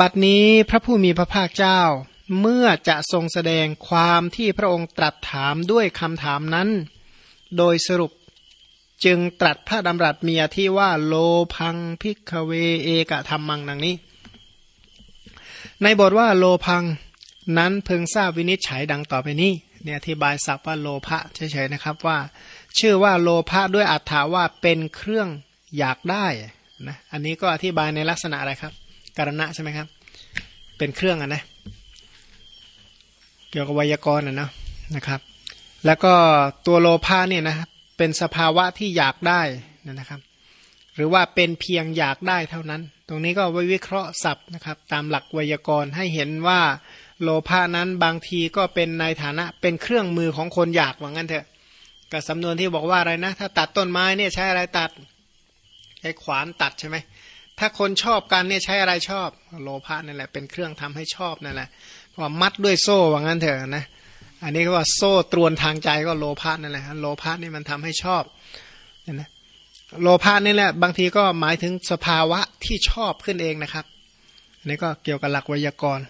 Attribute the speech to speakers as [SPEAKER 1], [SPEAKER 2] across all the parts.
[SPEAKER 1] บัดนี้พระผู้มีพระภาคเจ้า เมื่อจะทรงแสดงความที่พระองค์ตรัสถามด้วยคำถามนั้น โดยสรุปจึงตรัสพระดำรัสมีอาทิว่าโลภัง ภิกขะเวเอกะธัมมังดังนี้ ในบทว่าโลภังนั้นพึงทราบวินิจฉัยดังต่อไปนี้เนี่ยอธิบายศัพท์ว่าโลภะเฉยๆนะครับว่า ชื่อว่าโลภะด้วยอรรถว่าเป็นเครื่องอยากได้นะอันนี้ก็อธิบายในลักษณะอะไรครับ การณะใช่ไหมครับ เป็นเครื่องอะนะ เกี่ยวกับไวยากรณ์อะนะนะครับ แล้วก็ตัวโลภะเนี่ยนะเป็นสภาวะที่อยากได้นะครับ หรือว่าเป็นเพียงอยากได้เท่านั้น ตรงนี้ก็ไว้วิเคราะห์ศัพท์นะครับ ตามหลักไวยากรณ์ให้เห็นว่าโลภะนั้นบางทีก็เป็นในฐานะเป็นเครื่องมือของคนอยากว่างั้นเถอะกับสำนวนที่บอกว่าอะไรนะ ถ้าตัดต้นไม้เนี่ยใช้อะไรตัดใช้ขวานตัดใช่ไหม ถ้าคนชอบกันเนี่ยใช้อะไรชอบ โลภะนั่นแหละเป็นเครื่องทำให้ชอบนั่นแหละว่ามัดด้วยโซ่ว่างั้นเถอะนะอันนี้ก็ว่าโซ่ตรวนทางใจก็โลภะนั่นแหละโลภะนี่มันทำให้ชอบนะโลภะนี่แหละบางทีก็หมายถึงสภาวะที่ชอบขึ้นเองนะครับอันนี้ก็เกี่ยวกับหลักไวยากรณ์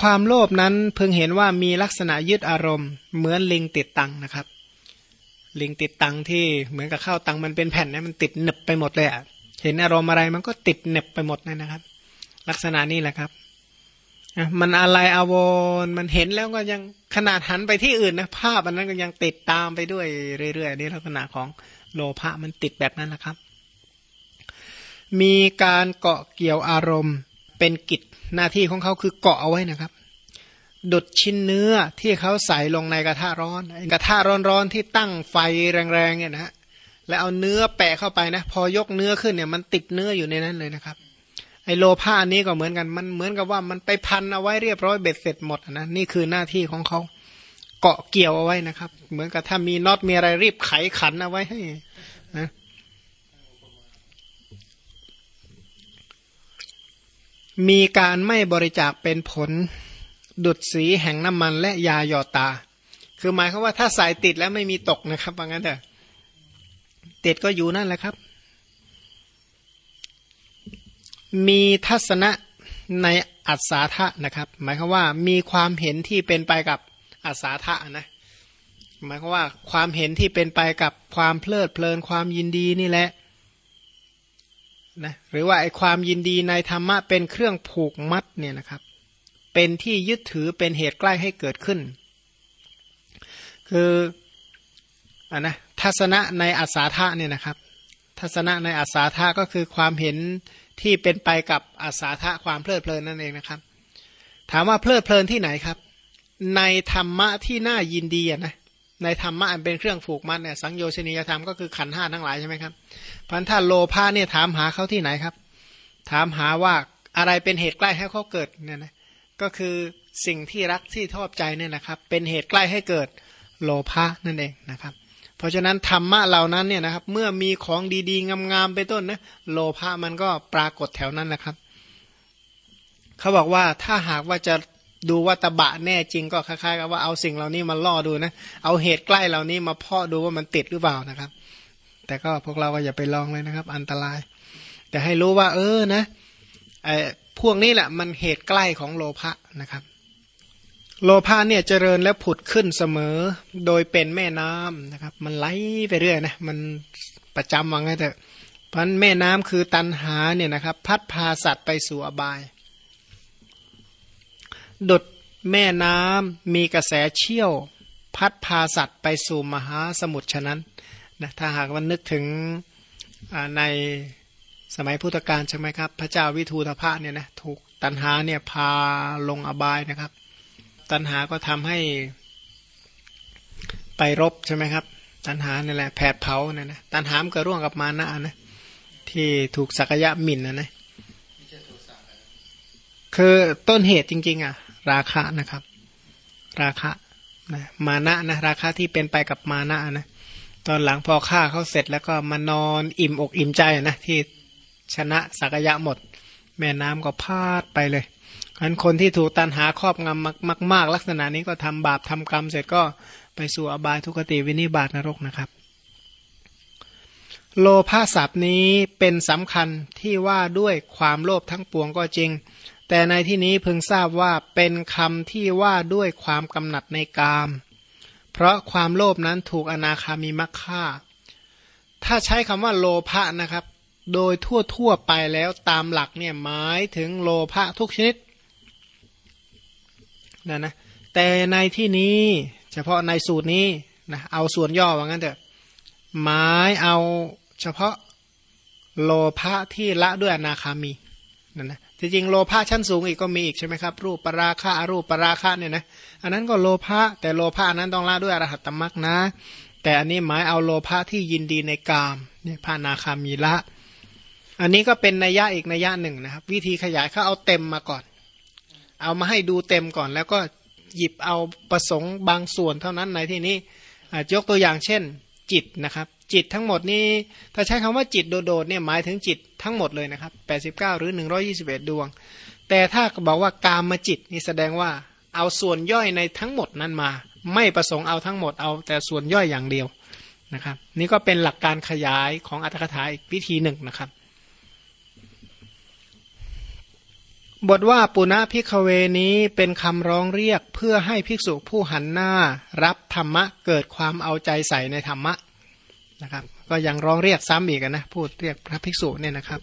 [SPEAKER 1] ความโลภนั้นเพิ่งเห็นว่ามีลักษณะยึดอารมณ์ เหมือนลิงติดตังนะครับ ลิงติดตังที่เหมือนกับข้าวตังมันเป็นแผ่นนี่มันติดหนึบไปหมดเลยอะ เห็นอารมณ์อะไรมันก็ติดเน็บไปหมดเลยนะครับ ลักษณะนี้แหละครับมันอะไรอาวรมันเห็นแล้วก็ยังขนาดหันไปที่อื่นนะภาพอันนั้นก็ยังติดตามไปด้วยเรื่อยๆนี่ลักษณะของโลภะมันติดแบบนั้นนะครับ มีการเกาะเกี่ยวอารมณ์เป็นกิจหน้าที่ของเขาคือเกาะเอาไว้นะครับดุดชิ้นเนื้อที่เขาใส่ลงในกระทะร้อนกระทะร้อนๆที่ตั้งไฟแรงๆเนี่ยนะ แล้วเอาเนื้อแปะเข้าไปนะ พอยกเนื้อขึ้นเนี่ยมันติดเนื้ออยู่ในนั้นเลยนะครับ ไอโลผ้านี้ก็เหมือนกันมันเหมือนกับว่ามันไปพันเอาไว้เรียบร้อยเบ็ดเสร็จหมดนะนี่คือหน้าที่ของเขาเกาะเกี่ยวเอาไว้นะครับ เหมือนกับถ้ามีน็อตมีอะไรรีบไขขันเอาไว้ให้นะมีการไม่บริจาคเป็นผลดุดสีแห่งน้ำมันและยาหยอดตา คือหมายความว่าถ้าสายติดแล้วไม่มีตกนะครับว่างั้นเถอะ ติดก็อยู่นั่นแหละครับ มีทัศนะในอัศาธะนะครับ หมายความว่ามีความเห็นที่เป็นไปกับอัศาธะนะหมายความว่าความเห็นที่เป็นไปกับความเพลิดเพลินความยินดีนี่แหละนะหรือว่าไอความยินดีในธรรมะเป็นเครื่องผูกมัดเนี่ยนะครับ เป็นที่ยึดถือเป็นเหตุใกล้ให้เกิดขึ้น คือ อ่านะทัศนะในอาสาธาเนี่ยนะครับ ทัศนะในอาสาธาก็คือความเห็นที่เป็นไปกับอาสาธาความเพลิดเพลินนั่นเองนะครับ ถามว่าเพลิดเพลินที่ไหนครับ ในธรรมะที่น่ายินดีนะในธรรมะอันเป็นเครื่องผูกมัดเนี่ยสังโยชนียธรรมก็คือขันห้าทั้งหลายใช่ไหมครับพันธะโลภะเนี่ยถามหาเขาที่ไหนครับ ถามหาว่าอะไรเป็นเหตุใกล้ให้เขาเกิดเนี่ยนะก็คือสิ่งที่รักที่ชอบใจเนี่ยนะครับ เป็นเหตุใกล้ให้เกิดโลภะนั่นเองนะครับ เพราะฉะนั้นธรรมะเหล่านั้นเนี่ยนะครับ เมื่อมีของดีๆ งามๆไปต้นนะโลภะมันก็ปรากฏแถวนั้นนะครับ เขาบอกว่าถ้าหากว่าจะดูว่าตบะแน่จริงก็คล้ายๆกับว่าเอาสิ่งเหล่านี้มาล่อดูนะ เอาเหตุใกล้เหล่านี้มาเพาะดูว่ามันติดหรือเปล่านะครับ แต่ก็พวกเราก็อย่าไปลองเลยนะครับ อันตราย แต่ให้รู้ว่า เออนะไอ้พวกนี้แหละมันเหตุใกล้ของโลภะนะครับ โลภะเนี่ยเจริญและผุดขึ้นเสมอ โดยเป็นแม่น้ำนะครับ มันไหลไปเรื่อยนะมันประจำว่าไงแต่พันแม่น้ำคือตันหาเนี่ยนะครับ พัดพาสัตว์ไปสู่อบาย ดุดแม่น้ำมีกระแสเชี่ยว พัดพาสัตว์ไปสู่มหาสมุทรฉะนั้นนะถ้าหากวันนึกถึงในสมัยพุทธกาลใช่ไหมครับ พระเจ้าวิทูธภะเนี่ยนะถูกตันหาเนี่ยพาลงอบายนะครับ ตัณหาก็ทำให้ไปรบใช่ไหมครับ ตัณหานี่แหละแผดเผาเนี่ยนะตัณหามก็ร่วงกับมานะนะที่ถูกสักยะหมิ่นนะนะคือต้นเหตุจริง ๆ อะ ราคะนะครับ ราคะนะมานะนะราคะที่เป็นไปกับมานะนะตอนหลังพอฆ่าเขาเสร็จแล้วก็มานอนอิ่มอกอิ่มใจนะที่ชนะสักยะหมด แม่น้ำก็พาดไปเลย อันคนที่ถูกตันหาครอบงำมาก ๆ ลักษณะนี้ก็ทำบาปทำกรรมเสร็จก็ไปสู่อบายทุกติวินิบาตนรกนะครับ โลภะศัพท์นี้เป็นสำคัญที่ว่าด้วยความโลภทั้งปวงก็จริง แต่ในที่นี้พึงทราบว่าเป็นคำที่ว่าด้วยความกำหนัดในกาม เพราะความโลภนั้นถูกอนาคามีมักฆ่า ถ้าใช้คำว่าโลภะนะครับ โดยทั่วทั่วไปแล้วตามหลักเนี่ยหมายถึงโลภะทุกชนิด นะนะแต่ในที่นี้เฉพาะในสูตรนี้นะเอาส่วนย่อว่างั้นเถอะหมายเอาเฉพาะโลภะที่ละด้วยอนาคามีนั่นนะจริงๆโลภะชั้นสูงอีกก็มีอีกใช่ไหมครับ รูปปราคะอรูปปราคะเนี่ยนะอันนั้นก็โลภะแต่โลภะนั้นต้องละด้วยอรหัตตมรักนะ แต่อันนี้หมายเอาโลภะที่ยินดีในกามเนี่ยพระนาคามีละ อันนี้ก็เป็นนัยยะอีกนัยยะหนึ่งนะครับ วิธีขยายเขาเอาเต็มมาก่อน เอามาให้ดูเต็มก่อน แล้วก็หยิบเอาประสงค์บางส่วนเท่านั้นในที่นี้ยกตัวอย่างเช่น จิตนะครับ จิตทั้งหมดนี้ถ้าใช้คำว่าจิตโดดๆเนี่ยหมายถึงจิตทั้งหมดเลยนะครับ 89 หรือ 121 ดวง แต่ถ้าบอกว่ากามมาจิตนี่แสดงว่าเอาส่วนย่อยในทั้งหมดนั้นมา ไม่ประสงค์เอาทั้งหมดเอาแต่ส่วนย่อยอย่างเดียวนะครับ นี่ก็เป็นหลักการขยายของอัตถกถาอีกวิธีหนึ่งนะครับ บทว่าปุณณพิกเวนี้เป็นคำร้องเรียกเพื่อให้ภิกษุผู้หันหน้า รับธรรมะเกิดความเอาใจใส่ในธรรมะนะครับ ก็ยังร้องเรียกซ้ำอีกนะพูดเรียกพระภิกษุเนี่ยนะครับ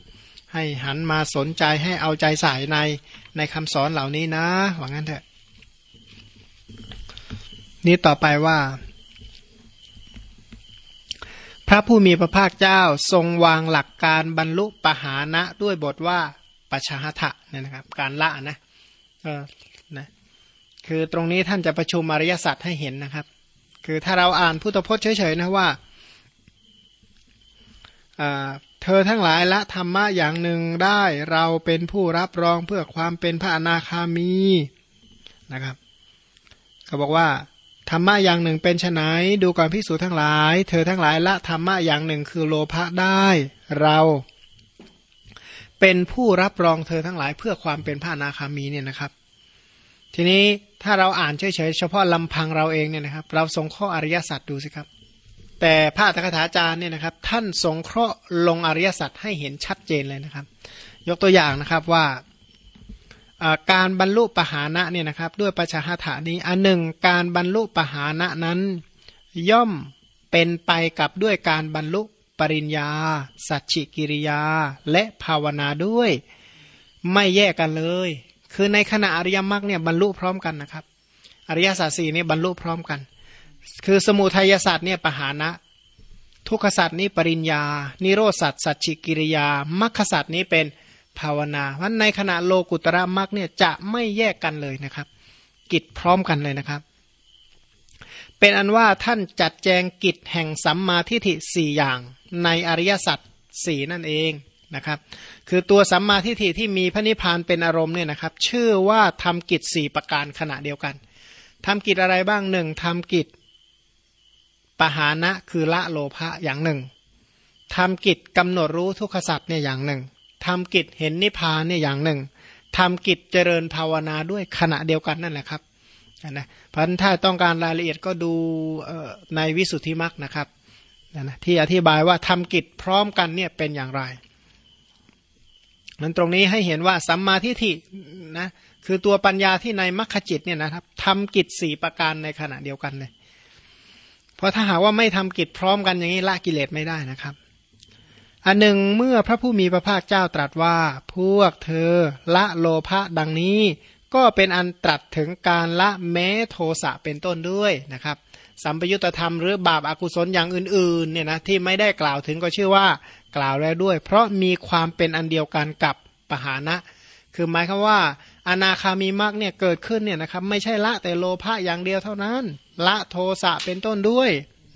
[SPEAKER 1] ให้หันมาสนใจให้เอาใจใส่ในในคำสอนเหล่านี้นะว่างั้นเถอะ นี่ต่อไปว่า พระผู้มีพระภาคเจ้าทรงวางหลักการบรรลุปหานะด้วยบทว่า ปัชหะทะเนี่ยนะครับ การละนะเออนะคือตรงนี้ท่านจะประชุมอริยสัจให้เห็นนะครับ คือถ้าเราอ่านพุทธพจน์เฉยๆนะว่าเธอทั้งหลายละธรรมะอย่างหนึ่งได้เราเป็นผู้รับรองเพื่อความเป็นพระอนาคามีนะครับก็บอกว่าธรรมะอย่างหนึ่งเป็นไนดูก่อนพิสูจทั้งหลาย เธอทั้งหลายละธรรมะอย่างหนึ่งคือโลภะได้ เรา เป็นผู้รับรองเธอทั้งหลายเพื่อความเป็นพระนาคามีเนี่ยนะครับ ทีนี้ถ้าเราอ่านเฉยๆเฉพาะลำพังเราเองเนี่ยนะครับ เราทรงข้ออริยสัจดูสิครับ แต่พระตถาจารย์เนี่ยนะครับ ท่านสงเคราะห์ลงอริยสัจให้เห็นชัดเจนเลยนะครับ ยกตัวอย่างนะครับว่าการบรรลุปหานะเนี่ยนะครับ ด้วยปัจฉาถานี้อันหนึ่งการบรรลุปหานะนั้น ย่อมเป็นไปกับด้วยการบรรลุ ปริญญา สัจฉิกิริยา และภาวนาด้วย ไม่แยกกันเลย คือในขณะอริยมรรคเนี่ยบรรลุพร้อมกันนะครับ อริยสัจสี่นี่บรรลุพร้อมกัน คือสมุทัยศาสตร์เนี่ยปหานะ ทุกขศาสตร์นี้ปริญญา นิโรสัตสัจฉิกิริยามรรคศาสตร์นี้เป็นภาวนา เพราะในขณะโลกุตระมรรคเนี่ยจะไม่แยกกันเลยนะครับ กิจพร้อมกันเลยนะครับเป็นอันว่าท่านจัดแจงกิจแห่งสัมมาทิฏฐิสี่อย่าง ในอริยสัจสี่นั่นเองนะครับ คือตัวสัมมาทิฏฐิที่มีพระนิพพานเป็นอารมณ์เนี่ยนะครับ ชื่อว่าทำกิจสี่ประการขณะเดียวกันทำกิจอะไรบ้างหนึ่งทำกิจปหานะคือละโลภะอย่างหนึ่งทำกิจกำหนดรู้ทุกขสัตว์เนี่ยอย่างหนึ่งทำกิจเห็นนิพพานเนี่ยอย่างหนึ่งทำกิจเจริญภาวนาด้วยขณะเดียวกันนั่นแหละครับนะพันถ้าต้องการรายละเอียดก็ดูในวิสุทธิมรรคนะครับ นะที่อธิบายว่าทำกิจพร้อมกันเนี่ยเป็นอย่างไรมันตรงนี้ให้เห็นว่าสัมมาทิฏฐินะคือตัวปัญญาที่ในมรรคจิตเนี่ยนะครับทำกิจสี่ประการในขณะเดียวกันเลย เพราะถ้าหากว่าไม่ทำกิจพร้อมกันอย่างนี้ละกิเลสไม่ได้นะครับ อันหนึ่งเมื่อพระผู้มีพระภาคเจ้าตรัสว่า พวกเธอละโลภะดังนี้ ก็เป็นอันตรัสถึงการละแม้โทสะเป็นต้นด้วยนะครับ สัมปยุตธรรมหรือบาปอากุศลอย่างอื่นๆเนี่ยนะที่ไม่ได้กล่าวถึงก็ชื่อว่ากล่าวแล้วด้วย เพราะมีความเป็นอันเดียวกันกับปหานะ คือหมายคือว่าอนาคามีมรรคเนี่ยเกิดขึ้นเนี่ยนะครับไม่ใช่ละแต่โลภะอย่างเดียวเท่านั้น ละโทสะเป็นต้นด้วย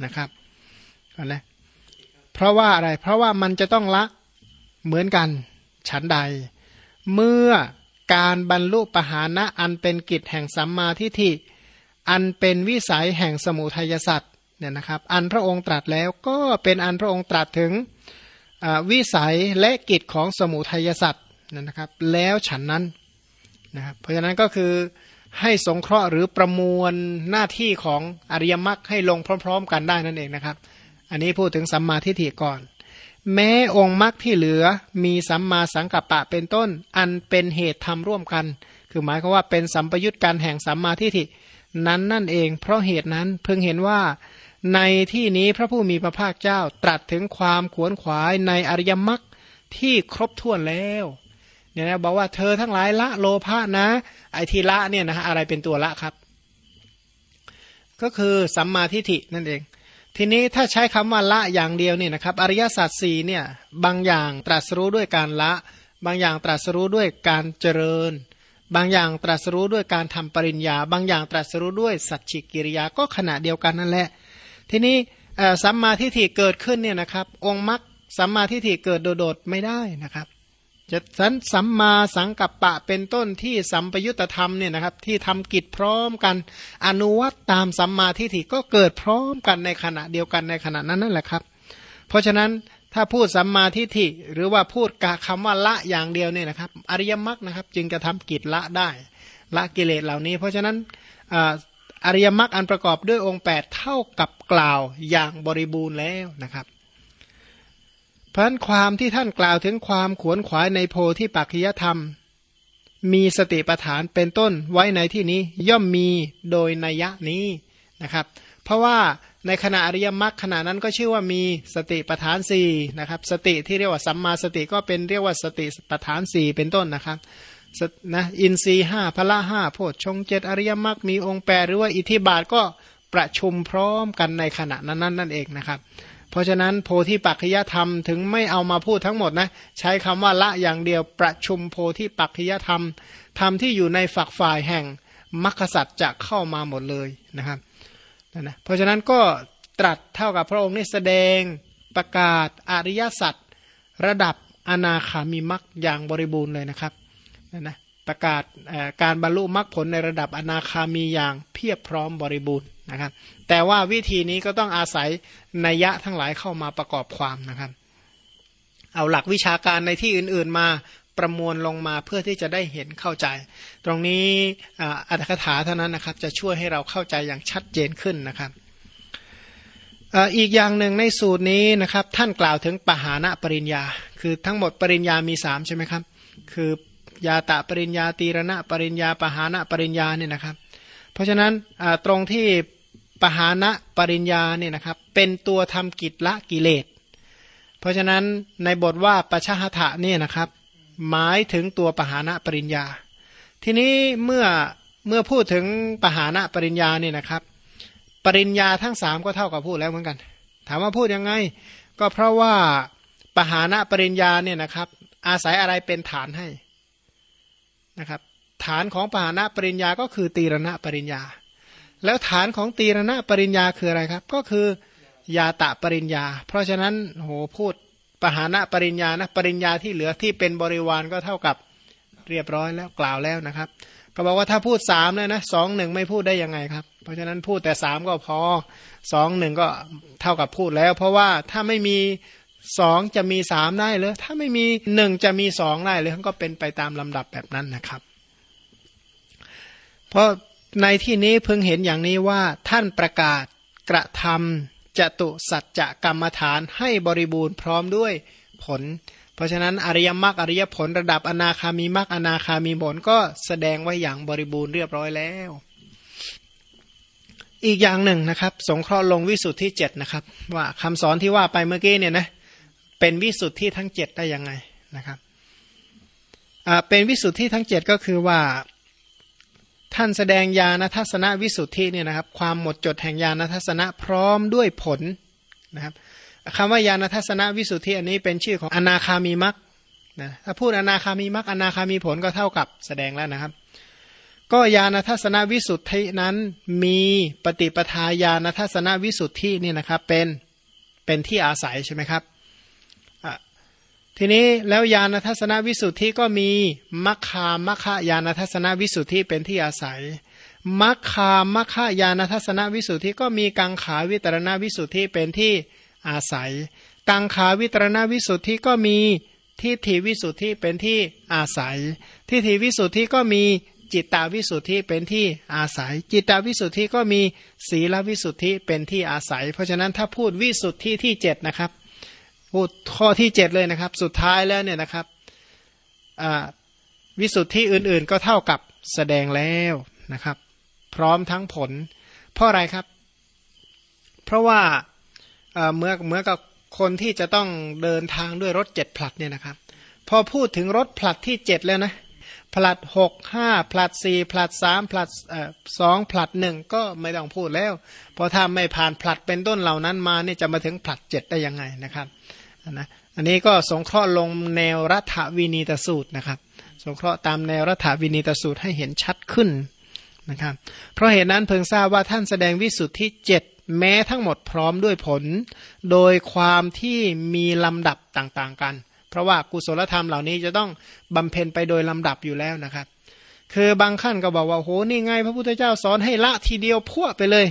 [SPEAKER 1] นะครับนะเพราะว่าอะไรเพราะว่ามันจะต้องละเหมือนกันฉันใด เมื่อการบรรลุปหานะอันเป็นกิจแห่งสัมมาทิฏฐิ อันเป็นวิสัยแห่งสมุทัยสัตว์เนี่ยนะครับ อันพระองค์ตรัสแล้วก็เป็นอันพระองค์ตรัสถึงวิสัยและกิจของสมุทัยสัตว์นะครับ แล้วฉันนั้นนะครับเพราะฉะนั้นก็คือให้สงเคราะห์หรือประมวลหน้าที่ของอริยมรรคให้ลงพร้อม ๆ กันได้นั่นเองนะครับ อันนี้พูดถึงสัมมาทิฏฐิก่อน แม้องค์มรรคที่เหลือมีสัมมาสังกัปปะเป็นต้น อันเป็นเหตุทำร่วมกัน คือหมายความว่าเป็นสัมปยุตการแห่งสัมมาทิฏฐิ นั้นนั่นเอง เพราะเหตุนั้นเพิ่งเห็นว่า ในที่นี้พระผู้มีพระภาคเจ้าตรัสถึงความขวนขวายในอริยมรรคที่ครบถ้วนแล้วเนี่ยนะบอกว่าเธอทั้งหลายละโลภะนะ ไอทีละเนี่ยนะอะไรเป็นตัวละครับ ก็คือสัมมาทิฏฐินั่นเอง ทีนี้ถ้าใช้คำว่าละอย่างเดียวเนี่ยนะครับ อริยสัจสี่เนี่ยบางอย่างตรัสรู้ด้วยการละ บางอย่างตรัสรู้ด้วยการเจริญ บางอย่างตรัสรู้ด้วยการทำปริญญา บางอย่างตรัสรู้ด้วยสัจฉิกิริยาก็ขณะเดียวกันนั่นแหละ ทีนี้สัมมาทิฏฐิเกิดขึ้นเนี่ยนะครับ องค์มรรคสัมมาทิฏฐิเกิดโดดๆไม่ได้นะครับจะสันสัมมาสังกัปปะเป็นต้นที่สัมปยุตธรรมเนี่ยนะครับ ที่ทำกิจพร้อมกัน อนุวัตตามสัมมาทิฏฐิก็เกิดพร้อมกันในขณะเดียวกันในขณะนั้นนั่นแหละครับ เพราะฉะนั้น ถ้าพูดสัมมาทิฏฐิหรือว่าพูดกคำว่าละอย่างเดียวเนี่ยนะครับ อริยมรรคนะครับ จึงจะทำกิจละได้ ละกิเลสเหล่านี้ เพราะฉะนั้นอริยมรรคอันประกอบด้วยองค์ 8 เท่ากับกล่าวอย่างบริบูรณ์แล้วนะครับ เพราะนั้นความที่ท่านกล่าวถึงความขวนขวายในโพธิปัจจยธรรม มีสติปัฏฐานเป็นต้นไว้ในที่นี้ย่อมมีโดยนัยนี้นะครับ เพราะว่า ในขณะอริยมรรคขณะนั้นก็ชื่อว่ามีสติปัฏฐานสี่นะครับ สติที่เรียกว่าสัมมาสติก็เป็นเรียกว่าสติปัฏฐานสี่เป็นต้นนะครับนะอินทรีห้าพละห้าโพชฌงเจ็ดอริยมรรคมีองค์แปรหรือว่าอิทธิบาทก็ประชุมพร้อมกันในขณะนั้นนั่นเองนะครับ เพราะฉะนั้นโพธิปัจจยธรรมถึงไม่เอามาพูดทั้งหมดนะใช้คำว่าละอย่างเดียวประชุมโพธิปัจจยธรรมธรรมที่อยู่ในฝักฝ่ายแห่งมรรคสัตว์จะเข้ามาหมดเลยนะครับ นะเพราะฉะนั้นก็ตรัสเท่ากับพระองค์นี่แสดงประกาศอริยสัจระดับอนาคามีมรรคอย่างบริบูรณ์เลยนะครับนะประกาศการบรรลุมรรคผลในระดับอนาคามีอย่างเพียบพร้อมบริบูรณ์นะครับ แต่ว่าวิธีนี้ก็ต้องอาศัยนัยยะทั้งหลายเข้ามาประกอบความนะครับ เอาหลักวิชาการในที่อื่น ๆ มา ประมวลลงมาเพื่อที่จะได้เห็นเข้าใจ ตรงนี้อัตถกถาเท่านั้นนะครับ จะช่วยให้เราเข้าใจอย่างชัดเจนขึ้นนะครับอีกอย่างหนึ่งในสูตรนี้นะครับ ท่านกล่าวถึงปหานะปริญญา คือทั้งหมดปริญญามีสามใช่ไหมครับ คือยาตะปริญญาตีรณะปริญญาปหานะปริญญาเนี่ยนะครับ เพราะฉะนั้นตรงที่ปหานะปริญญาเนี่ยนะครับ เป็นตัวทำกิจละกิเลส เพราะฉะนั้นในบทว่าปชาหะเนี่ยนะครับ หมายถึงตัวปหานะปริญญา ทีนี้เมื่อเมื่อพูดถึงปหานะปริญญาเนี่ยนะครับ ปริญญาทั้งสามก็เท่ากับพูดแล้วเหมือนกัน ถามว่าพูดยังไง ก็เพราะว่าปหานะปริญญาเนี่ยนะครับ อาศัยอะไรเป็นฐานให้นะครับฐานของปหานะปริญญาก็คือตีรณะปริญญา แล้วฐานของตีรณะปริญญาคืออะไรครับ ก็คือยาตะปริญญา เพราะฉะนั้นโหพูด ปหานะปริญญานะปริญญาที่เหลือที่เป็นบริวารก็เท่ากับเรียบร้อยแล้วกล่าวแล้วนะครับก็บอกว่าถ้าพูดสามเลยนะสองหนึ่งไม่พูดได้ยังไงครับ เพราะฉะนั้นพูดแต่สามก็พอสองหนึ่งก็เท่ากับพูดแล้ว เพราะว่าถ้าไม่มีสองจะมีสามได้เลยถ้าไม่มีหนึ่งจะมีสองได้เลยก็เป็นไปตามลำดับแบบนั้นนะครับ เพราะในที่นี้เพิ่งเห็นอย่างนี้ว่าท่านประกาศกระทำ จตุสัจจะกรรมฐานให้บริบูรณ์พร้อมด้วยผล เพราะฉะนั้นอริยมรรคอริยผลระดับอนาคามีมรรคอนาคามีผลก็แสดงไว้อย่างบริบูรณ์เรียบร้อยแล้ว อีกอย่างหนึ่งนะครับ สงเคราะห์ลงวิสุทธิเจ็ดนะครับ ว่าคำสอนที่ว่าไปเมื่อกี้เนี่ยนะเป็นวิสุทธิทั้งเจ็ดได้ยังไงนะครับเป็นวิสุทธิทั้งเจ็ดก็คือว่า ท่านแสดงญาณทัศนวิสุทธิเนี่ยนะครับ ความหมดจดแห่งญาณทัศนะพร้อมด้วยผลนะครับคำว่าญาณทัศนวิสุทธิอันนี้เป็นชื่อของอนาคามีมักนะถ้าพูดอนาคามีมักอนาคามีผลก็เท่ากับแสดงแล้วนะครับ ก็ญาณทัศนวิสุทธินั้นมีปฏิปทาญาณทัศนวิสุทธินี่นะครับเป็นเป็นที่อาศัยใช่ไหมครับ ทีนี้แล้วญาณทัศนวิสุทธิก็มีมัคคามัคคายานทัศนวิสุทธิเป็นที่อาศัยมัคคามัคคายานทัศนวิสุทธิก็มีกังขาวิตรณวิสุทธิเป็นที่อาศัย กังขาวิตรณวิสุทธิก็มีทิฏฐิวิสุทธิเป็นที่อาศัย ทิฏฐิวิสุทธิก็มีจิตตาวิสุทธิเป็นที่อาศัย จิตตาวิสุทธิก็มีศีลวิสุทธิเป็นที่อาศัย เพราะฉะนั้นถ้าพูดวิสุทธิที่เจ็ดนะครับ พูดข้อที่เจ็ดเลยนะครับ สุดท้ายแล้วเนี่ยนะครับวิสุทธิอื่นๆ ก็เท่ากับแสดงแล้วนะครับ พร้อมทั้งผล เพราะอะไรครับ เพราะว่าเมื่อเมื่อกับคนที่จะต้องเดินทางด้วยรถเจ็ดผลัดเนี่ยนะครับ พอพูดถึงรถผลัดที่เจ็ดแล้วนะผลัดหกห้าผลัดสี่ผลัดสามผลัดสองผลัดหนึ่งก็ไม่ต้องพูดแล้ว เพราะถ้าไม่ผ่านผลัดเป็นต้นเหล่านั้นมาเนี่ยจะมาถึงผลัดเจ็ดได้ยังไงนะครับ นะอันนี้ก็สงเคราะห์ลงแนวรัฐวินีตสูตรนะครับ สงเคราะห์ตามแนวรัฐวินีตสูตรให้เห็นชัดขึ้นนะครับ เพราะเหตุนั้นเพิ่งทราบว่าท่านแสดงวิสุทธิเจ็ดแม้ทั้งหมดพร้อมด้วยผล โดยความที่มีลำดับต่างๆกัน เพราะว่ากุศลธรรมเหล่านี้จะต้องบำเพ็ญไปโดยลำดับอยู่แล้วนะครับ คือบางขั้นก็บอกว่าโหนี่ไง พระพุทธเจ้าสอนให้ละทีเดียวพั่วไปเลย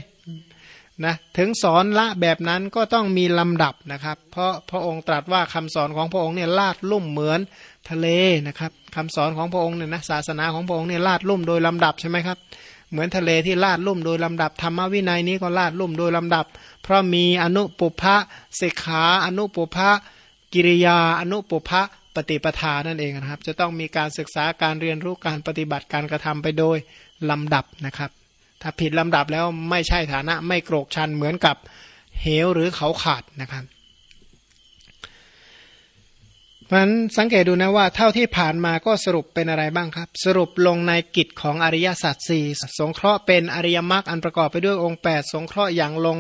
[SPEAKER 1] นะถึงสอนละแบบนั้นก็ต้องมีลำดับนะครับ เพราะพระองค์ตรัสว่าคำสอนของพระองค์เนี่ยลาดลุ่มเหมือนทะเลนะครับคำสอนของพระองค์เนี่ยนะศาสนาของพระองค์เนี่ยลาดลุ่มโดยลำดับใช่ไหมครับ เหมือนทะเลที่ลาดลุ่มโดยลำดับธรรมวินัยนี้ก็ลาดลุ่มโดยลำดับ เพราะมีอนุปุพะเสขาอนุปุพะกิริยาอนุปุพะปฏิปทานั่นเองนะครับ จะต้องมีการศึกษาการเรียนรู้การปฏิบัติการกระทำไปโดยลำดับนะครับ ถ้าผิดลำดับแล้วไม่ใช่ฐานะ ไม่โกรกชันเหมือนกับเหวหรือเขาขาดนะครับเพราะฉะนั้นสังเกตดูนะว่าเท่าที่ผ่านมาก็สรุปเป็นอะไรบ้างครับ สรุปลงในกิจของอริยสัจสี่สงเคราะห์เป็นอริยมรรคอันประกอบไปด้วยองค์ 8 สงเคราะห์อย่างลง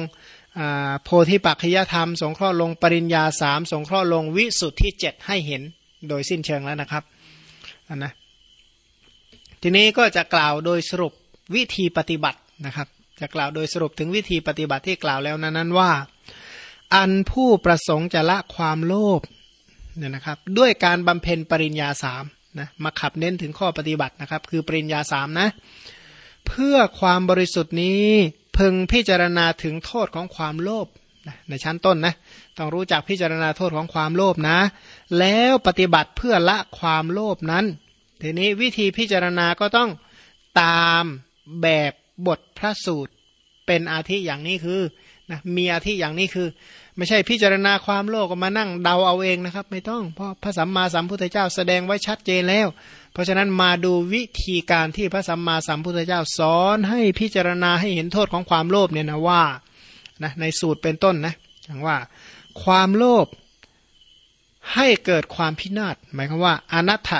[SPEAKER 1] โพธิปัจขยธรรม สงเคราะห์ลงปริญญาสามสงเคราะห์ลงวิสุทธิเจ็ดให้เห็นโดยสิ้นเชิงแล้วนะครับนนะทีนี้ก็จะกล่าวโดยสรุป วิธีปฏิบัตินะครับ จะกล่าวโดยสรุปถึงวิธีปฏิบัติที่กล่าวแล้วนั้นว่า อันผู้ประสงค์จะละความโลภเนี่ยนะครับ ด้วยการบำเพ็ญปริญญาสามนะมาขับเน้นถึงข้อปฏิบัตินะครับ คือปริญญาสามนะ เพื่อความบริสุทธิ์นี้พึงพิจารณาถึงโทษของความโลภในชั้นต้นนะต้องรู้จักพิจารณาโทษของความโลภนะ แล้วปฏิบัติเพื่อละความโลภนั้น ทีนี้วิธีพิจารณาก็ต้องตาม แบบบทพระสูตร เป็นอาทิอย่างนี้คือนะมีอาทิอย่างนี้คือ ไม่ใช่พิจารณาความโลภก็มานั่งเดาเอาเองนะครับ ไม่ต้องเพราะพระสัมมาสัมพุทธเจ้าแสดงไว้ชัดเจนแล้ว เพราะฉะนั้นมาดูวิธีการที่พระสัมมาสัมพุทธเจ้าสอนให้พิจารณาให้เห็นโทษของความโลภเนี่ยนะว่านะในสูตรเป็นต้นนะอย่างว่า ความโลภให้เกิดความพินาศหมายความว่าอนัตถ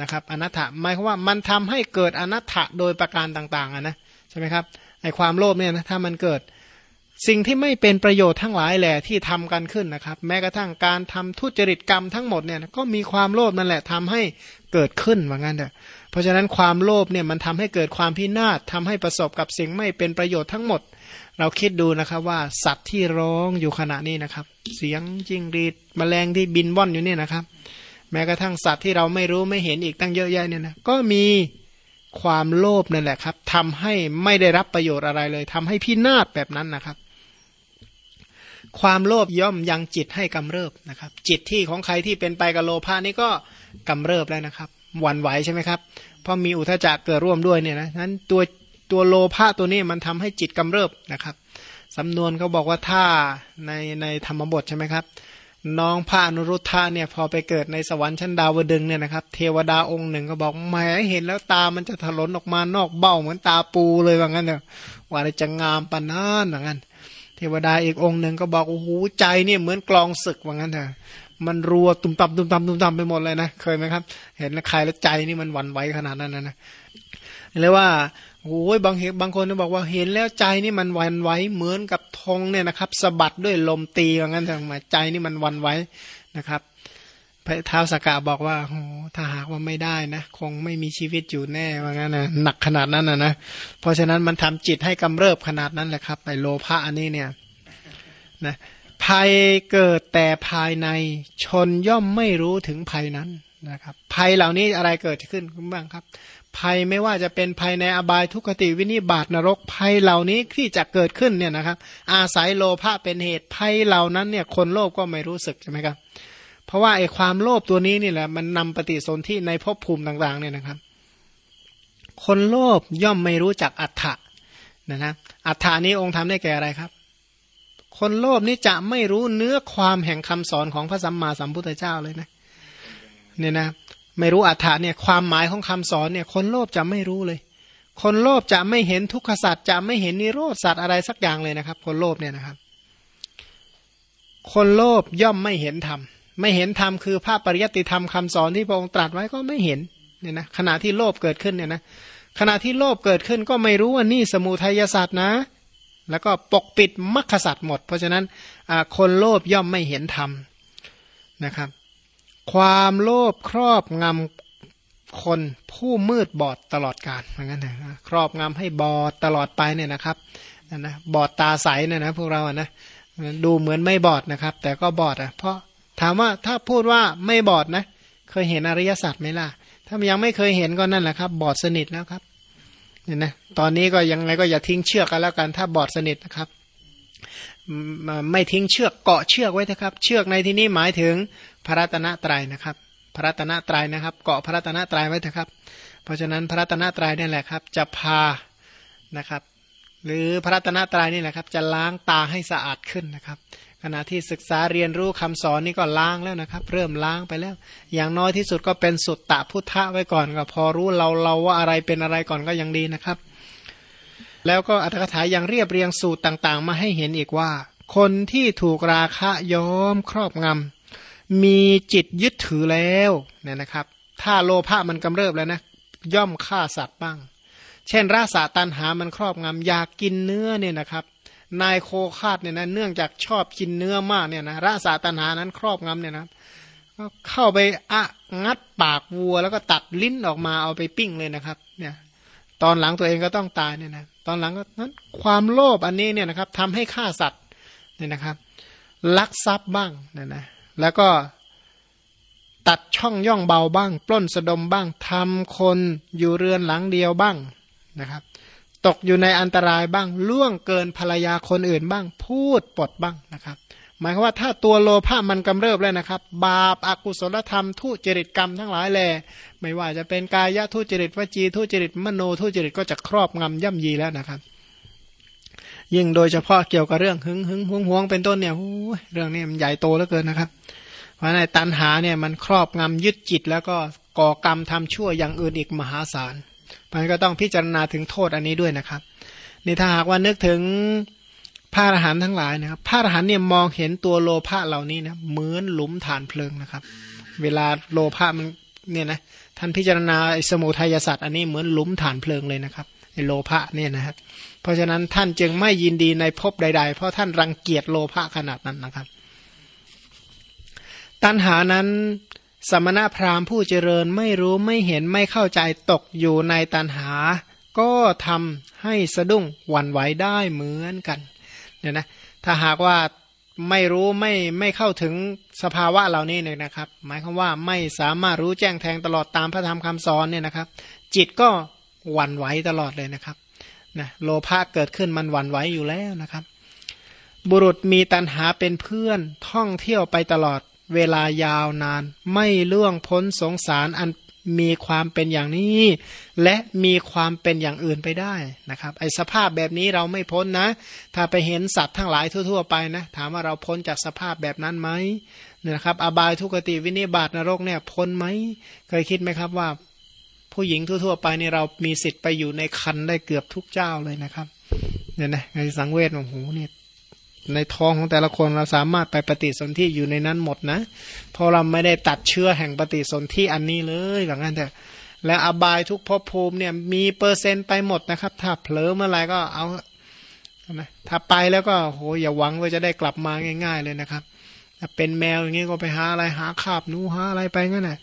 [SPEAKER 1] นะครับอนัตถะหมายความว่ามันทำให้เกิดอนัตถะโดยประการต่างๆนะใช่ไหมครับไอความโลภเนี่ยนะถ้ามันเกิดสิ่งที่ไม่เป็นประโยชน์ทั้งหลายแหละที่ทำกันขึ้นนะครับ แม้กระทั่งการทำทุจริตกรรมทั้งหมดเนี่ยก็มีความโลภนั่นแหละทำให้เกิดขึ้นว่างั้นเถอะเพราะฉะนั้นความโลภเนี่ยมันทำให้เกิดความพินาศทำให้ประสบกับสิ่งไม่เป็นประโยชน์ทั้งหมด เราคิดดูนะครับว่าสัตว์ที่ร้องอยู่ขณะนี้นะครับ เสียงจิงรีดแมลงที่บินว่อนอยู่เนี่ยนะครับ แม้กระทั่งสัตว์ที่เราไม่รู้ไม่เห็นอีกตั้งเยอะแยะเนี่ยนะก็มีความโลภนั่นแหละครับทำให้ไม่ได้รับประโยชน์อะไรเลยทำให้พินาศแบบนั้นนะครับ ความโลภย่อมยังจิตให้กำเริบนะครับ จิตที่ของใครที่เป็นไปกับโลภะนี่ก็กำเริบแล้วนะครับหวั่นไหวใช่ไหมครับเพราะมีอุทจักเกิดร่วมด้วยเนี่ยนะนั้นตัวตัวโลภะตัวนี้มันทำให้จิตกำเริบนะครับสำนวนเขาบอกว่าถ้าในในธรรมบทใช่ไหมครับ น้องพระอนุรุทธะเนี่ยพอไปเกิดในสวรรค์ชั้นดาวดึงเนี่ยนะครับ เทวดาองค์หนึ่งก็บอกแหมเห็นแล้วตามันจะถลนออกมานอกเบ้าเหมือนตาปูเลยว่างั้นเนอะว่าจะงามปานนั้นว่างั้น เทวดาอีกองค์หนึ่งก็บอกโอ้โหใจเนี่ยเหมือนกลองศึกว่างั้นเถอะมันรัวตุ่มต่ำตุ่มต่ำตุ่มต่ำไปหมดเลยนะเคยไหมครับ เห็นใครแล้วใจนี่มันหวั่นไหวขนาดนั้นนะนะเลยว่า โอ้ยบางเหตุบางคนบอกว่าเห็นแล้วใจนี่มันวันไหวเหมือนกับธงเนี่ยนะครับสะบัดด้วยลมตีว่างั้นเถอะใจนี่มันวันไหวนะครับพระเท้าสกกาบอกว่าโอ้ถ้าหากว่าไม่ได้นะ คงไม่มีชีวิตอยู่แน่ว่างั้นนะหนักขนาดนั้นนะนะเพราะฉะนั้นมันทำจิตให้กำเริบขนาดนั้นแหละครับไอโลภะอันนี้เนี่ยนะภัยเกิดแต่ภายในชนย่อมไม่รู้ถึงภัยนั้นนะครับ ภัยเหล่านี้อะไรเกิดขึ้นบ้างครับ ภัยไม่ว่าจะเป็นภัยในอบายทุกขติวินิบาตนรกภัยเหล่านี้ที่จะเกิดขึ้นเนี่ยนะครับ อาศัยโลภะเป็นเหตุภัยเหล่านั้นเนี่ยคนโลภก็ไม่รู้สึกใช่ไหมครับ เพราะว่าไอ้ความโลภตัวนี้นี่แหละมันนำปฏิสนธิในภพภูมิต่างๆเนี่ยนะครับ คนโลภย่อมไม่รู้จักอัฏฐะนะนะอัฏฐานี้องค์ทำได้แก่อะไรครับ คนโลภนี่จะไม่รู้เนื้อความแห่งคำสอนของพระสัมมาสัมพุทธเจ้าเลยนะเนี่ยนะ ไม่รู้อัฏฐะเนี่ยความหมายของคำสอนเนี่ยคนโลภจะไม่รู้เลย คนโลภจะไม่เห็นทุกขสัตว์จะไม่เห็นนิโรธสัตว์อะไรสักอย่างเลยนะครับ คนโลภเนี่ยนะครับ คนโลภย่อมไม่เห็นธรรมไม่เห็นธรรมคือภาพปริยัติธรรมคำสอนที่พระองค์ตรัสไว้ก็ไม่เห็นเนี่ยนะขณะที่โลภเกิดขึ้นเนี่ยนะขณะที่โลภเกิดขึ้นก็ไม่รู้ว่านี่สมุทัยศาสตร์นะ แล้วก็ปกปิดมรรคศาสตร์หมด เพราะฉะนั้นคนโลภย่อมไม่เห็นธรรมนะครับ ความโลภครอบงำคนผู้มืดบอดตลอดกาลเหมือนกันนะครอบงำให้บอดตลอดไปเนี่ยนะครับนะบอดตาใสเนี่ยนะพวกเราอะนะดูเหมือนไม่บอดนะครับ แต่ก็บอดอะ เพราะถามว่าถ้าพูดว่าไม่บอดนะ เคยเห็นอริยสัจไหมล่ะ ถ้ายังไม่เคยเห็นก็นั่นแหละครับ บอดสนิทแล้วครับเนี่ยนะตอนนี้ก็ยังไงก็อย่าทิ้งเชือกกันแล้วกัน ถ้าบอดสนิทนะครับ ไม่ทิ้งเชือกเกาะเชือกไว้นะครับ เชือกในที่นี้หมายถึง พระรัตนตรัยนะครับ พระรัตนตรัยนะครับ เกาะพระรัตนตรัยไว้เถอะครับ เพราะฉะนั้นพระรัตนตรัยนี่แหละครับ จะพานะครับ หรือพระรัตนตรัยนี่แหละครับ จะล้างตาให้สะอาดขึ้นนะครับ ขณะที่ศึกษาเรียนรู้คำสอนนี่ก็ล้างแล้วนะครับ เริ่มล้างไปแล้ว อย่างน้อยที่สุดก็เป็นสุดตะพุทธะไว้ก่อนก็พอรู้เราเราว่าอะไรเป็นอะไรก่อนก็ยังดีนะครับ แล้วก็อัตถกถายังเรียบเรียงสูตรต่างๆ มาให้เห็นอีกว่า คนที่ถูกราคะย้อมครอบงำ มีจิตยึดถือแล้วเนี่ยนะครับ ถ้าโลภะมันกำเริบแล้วนะ ย่อมฆ่าสัตว์บ้าง เช่น ราสาตันหามันครอบงำอยากกินเนื้อเนี่ยนะครับ นายโคคาดเนี่ยนะเนื่องจากชอบกินเนื้อมากเนี่ยนะราสาตันหานั้นครอบงำเนี่ยนะก็เข้าไปอะงัดปากวัว แล้วก็ตัดลิ้นออกมาเอาไปปิ้งเลยนะครับ เนี่ย ตอนหลังตัวเองก็ต้องตายเนี่ยนะตอนหลังก็นั้นความโลภอันนี้เนี่ยนะครับทำให้ฆ่าสัตว์เนี่ยนะครับ ลักทรัพย์บ้างเนี่ยนะ แล้วก็ตัดช่องย่องเบาบ้าง ปล้นสะดมบ้างทำคนอยู่เรือนหลังเดียวบ้างนะครับ ตกอยู่ในอันตรายบ้าง ล่วงเกินภรรยาคนอื่นบ้าง พูดปดบ้างนะครับ หมายความว่าถ้าตัวโลภะมันกำเริบแล้วนะครับ บาปอากุศลธรรม ทุจริตกรรมทั้งหลายแหลไม่ว่าจะเป็นกายทุจริตวจีทุจริตมโนทุจริตก็จะครอบงำย่ำยีแล้วนะครับ ยิ่งโดยเฉพาะเกี่ยวกับเรื่องหึงหึงหวงหวงเป็นต้นเนี่ยเรื่องนี้มันใหญ่โตเหลือเกินนะครับ เพราะในตันหาเนี่ยมันครอบงำยึดจิต แล้วก็ก่อกรรมทำชั่วอย่างอื่นอีกมหาศาลมันก็ต้องพิจารณาถึงโทษอันนี้ด้วยนะครับนี่ถ้าหากว่านึกถึงพระอรหันต์ทั้งหลายนะครับพระอรหันต์เนี่ยมองเห็นตัวโลภะเหล่านี้นะเหมือนหลุมฐานเพลิงนะครับ เวลาโลภะมันเนี่ยนะท่านพิจารณาสมุทัยศาสตร์อันนี้เหมือนหลุมฐานเพลิงเลยนะครับไอโลภะเนี่ยนะครับ เพราะฉะนั้นท่านจึงไม่ยินดีในภพใด ๆ เพราะท่านรังเกียจโลภะขนาดนั้นนะครับ ตัณหานั้นสมณพราหมณ์ผู้เจริญไม่รู้ไม่เห็นไม่เข้าใจตกอยู่ในตันหา ก็ทำให้สะดุ้งหวั่นไหวได้เหมือนกันเนี่ยนะถ้าหากว่าไม่รู้ไม่ไม่เข้าถึงสภาวะเหล่านี้เนี่ยนะครับ หมายความว่าไม่สามารถรู้แจ้งแทงตลอดตามพระธรรมคำสอนเนี่ยนะครับ จิตก็หวั่นไหวตลอดเลยนะครับ นะโลภะเกิดขึ้นมันหวั่นไหวอยู่แล้วนะครับ บุรุษมีตันหาเป็นเพื่อนท่องเที่ยวไปตลอดเวลายาวนาน ไม่ล่วงพ้นสงสารอันมีความเป็นอย่างนี้ และมีความเป็นอย่างอื่นไปได้นะครับ ไอสภาพแบบนี้เราไม่พ้นนะ ถ้าไปเห็นสัตว์ทั้งหลายทั่ว ๆ ไปนะ ถามว่าเราพ้นจากสภาพแบบนั้นไหมนะครับ อบายทุกติวินิบาตนรกเนี่ยพ้นไหมเคยคิดไหมครับว่า ผู้หญิงทั่วๆไปนี่เรามีสิทธิ์ไปอยู่ในคันได้เกือบทุกเจ้าเลยนะครับเนี่ยนะไอสังเวชโอ้โหเนี่ยในท้องของแต่ละคนเราสามารถไปปฏิสนธิอยู่ในนั้นหมดนะเพราะเราไม่ได้ตัดเชื้อแห่งปฏิสนธิอันนี้เลยแบบนั้นแต่และอบายทุกภพภูมิเนี่ยมีเปอร์เซ็นต์ไปหมดนะครับ ถ้าเผลอเมื่อไรก็เอานะถ้าไปแล้วก็โหอย่าหวังว่าจะได้กลับมาง่าย ๆ เลยนะครับถ้าเป็นแมวอย่างนี้ก็ไปหาอะไรหาคาบนูหาอะไรไปงั้นแหละ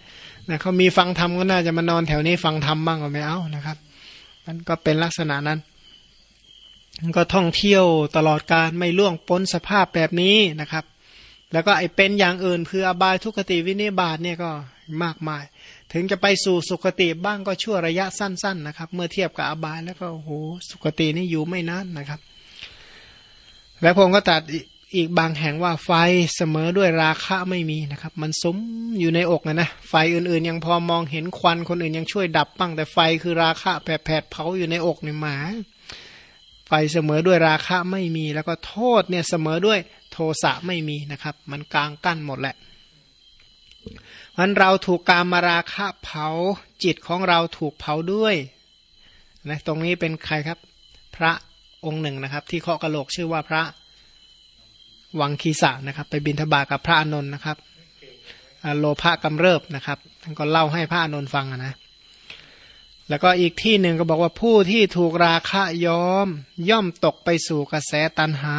[SPEAKER 1] นะเขามีฟังธรรมก็น่าจะมานอนแถวนี้ฟังธรรมบ้างก็ไม่เอานะครับ มันก็เป็นลักษณะนั้นก็ท่องเที่ยวตลอดการไม่ล่วงพ้นสภาพแบบนี้นะครับ แล้วก็ไอเป็นอย่างอื่นคืออบายทุกขติวินิบาตเนี่ยก็มากมาย ถึงจะไปสู่สุขติบ้างก็ชั่วระยะสั้น ๆ นะครับ เมื่อเทียบกับอบายแล้วก็โหสุขตินี่อยู่ไม่นานนะครับ แล้วผมก็ตัด อีกบางแห่งว่าไฟเสมอด้วยราคะไม่มีนะครับ มันสมอยู่ในอกนะนะไฟอื่นๆ ยังพอมองเห็นควันคนอื่นยังช่วยดับบ้างแต่ไฟคือราคะแผดเผาอยู่ในอกเนี่ยหมา ไฟเสมอด้วยราคะไม่มี แล้วก็โทษเนี่ยเสมอด้วยโทสะไม่มีนะครับ มันกลางกั้นหมดแหละมันเราถูกกามมาราคะเผาจิตของเราถูกเผาด้วยนะตรงนี้เป็นใครครับ พระองค์หนึ่งนะครับ ที่เคาะกระโหลกชื่อว่าพระ วังคีสะนะครับ ไปบินทบาทกับพระอนนท์นะครับโลภะกำเริบนะครับท่านก็เล่าให้พระอนนท์ฟังนะแล้วก็อีกที่หนึ่งก็บอกว่าผู้ที่ถูกราคะย้อม ย่อมตกไปสู่กระแสตันหา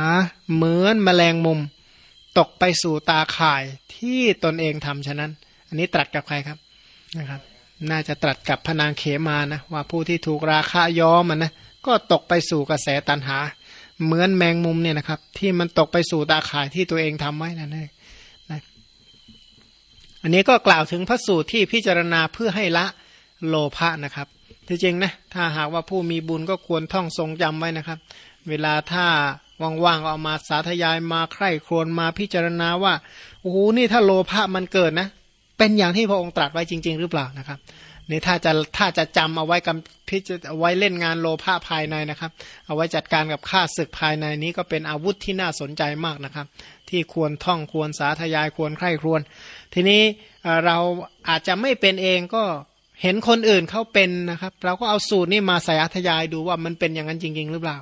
[SPEAKER 1] เหมือนแมลงมุม ตกไปสู่ตาข่ายที่ตนเองทำฉะนั้น อันนี้ตรัสกับใครครับนะครับ น่าจะตรัสกับพนางเขมานะว่าผู้ที่ถูกราคะย้อมมันนะก็ตกไปสู่กระแสตันหา เหมือนแมงมุมเนี่ยนะครับ ที่มันตกไปสู่ตาข่ายที่ตัวเองทำไว้นั่นเองนะอันนี้ก็กล่าวถึงพระสูตรที่พิจารณาเพื่อให้ละโลภะนะครับที่จริงนะถ้าหากว่าผู้มีบุญก็ควรท่องทรงจำไว้นะครับ เวลาถ้าว่างๆเอามาสาธยายมาใคร่ครวญมาพิจารณาว่าโอ้โหนี่ถ้าโลภะมันเกิดนะ เป็นอย่างที่พระองค์ตรัสไว้จริง ๆ หรือเปล่านะครับ นี่ถ้าจะถ้าจะจำเอาไว้กับพิจเอาไว้เล่นงานโลภะภายในนะครับ เอาไว้จัดการกับข้าศึกภายในนี้ก็เป็นอาวุธที่น่าสนใจมากนะครับ ที่ควรท่องควรสาธยายควรใคร่ครวญทีนี้เราอาจจะไม่เป็นเองก็เห็นคนอื่นเขาเป็นนะครับ เราก็เอาสูตรนี้มาใส่อัธยายดูว่ามันเป็นอย่างนั้นจริง ๆ หรือเปล่า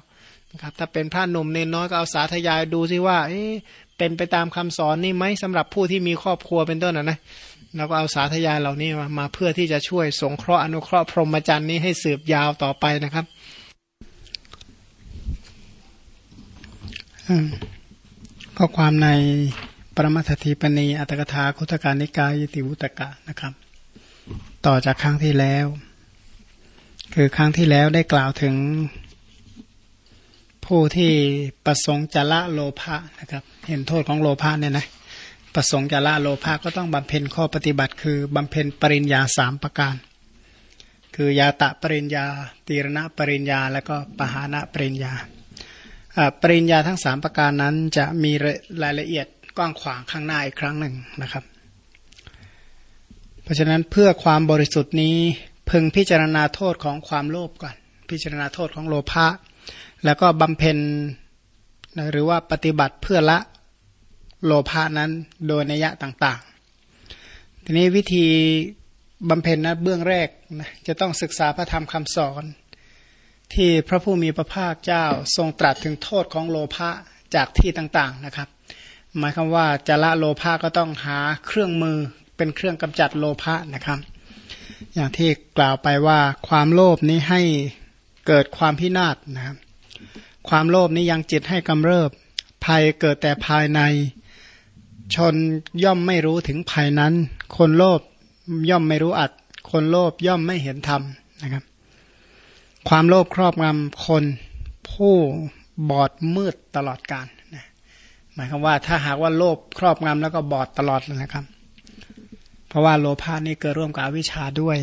[SPEAKER 1] นะครับ ถ้าเป็นพระหนุ่มเนนน้อยก็เอาสาธยายดูซิว่า เอ๊ะเป็นไปตามคำสอนนี่ไหมสำหรับผู้ที่มีครอบครัวเป็นต้นนะนะ เราก็เอาสาธยายเหล่านี้มามาเพื่อที่จะช่วยสงเคราะห์อนุเคราะห์พรหมจรรย์นี้ให้สืบยาวต่อไปนะครับข้อความในปรมัตถีปณีอัตกถาคุตการนิกายติวุตกะนะครับ ต่อจากครั้งที่แล้ว คือครั้งที่แล้วได้กล่าวถึง ผู้ที่ประสงค์จะละโลภะนะครับ เห็นโทษของโลภะเนี่ยนะ ประสงค์จะละโลภะก็ต้องบำเพ็ญข้อปฏิบัติ คือบำเพ็ญปริญญาสามประการ คือยาตะปริญญา ตีรณะปริญญา และก็ปหานะปริญญาปริญญาทั้งสามประการนั้นจะมีรายละเอียดกว้างขวางข้างหน้าอีกครั้งหนึ่งนะครับ เพราะฉะนั้นเพื่อความบริสุทธิ์นี้พึงพิจารณาโทษของความโลภก่อน พิจารณาโทษของโลภะแล้วก็บำเพ็ญหรือว่าปฏิบัติเพื่อละ โลภะนั้นโดยนัยะต่างๆ ทีนี้วิธีบำเพ็ญนะเบื้องแรกนะจะต้องศึกษาพระธรรมคำสอน ที่พระผู้มีพระภาคเจ้าทรงตรัสถึงโทษของโลภะจากที่ต่างๆนะครับ หมายความว่าจะละโลภะก็ต้องหาเครื่องมือเป็นเครื่องกำจัดโลภะนะครับ อย่างที่กล่าวไปว่าความโลภนี้ให้เกิดความพินาศนะครับความโลภนี้ยังจิตให้กำเริบภัยเกิดแต่ภายใน ชนย่อมไม่รู้ถึงภายนั้น คนโลภย่อมไม่รู้อัด คนโลภย่อมไม่เห็นธรรมนะครับ ความโลภครอบงำคนผู้บอดมืดตลอดกาลนะหมายความว่าถ้าหากว่าโลภครอบงำแล้วก็บอดตลอดเลยนะครับ เพราะว่าโลภะนี่เกิดร่วมกับวิชาด้วย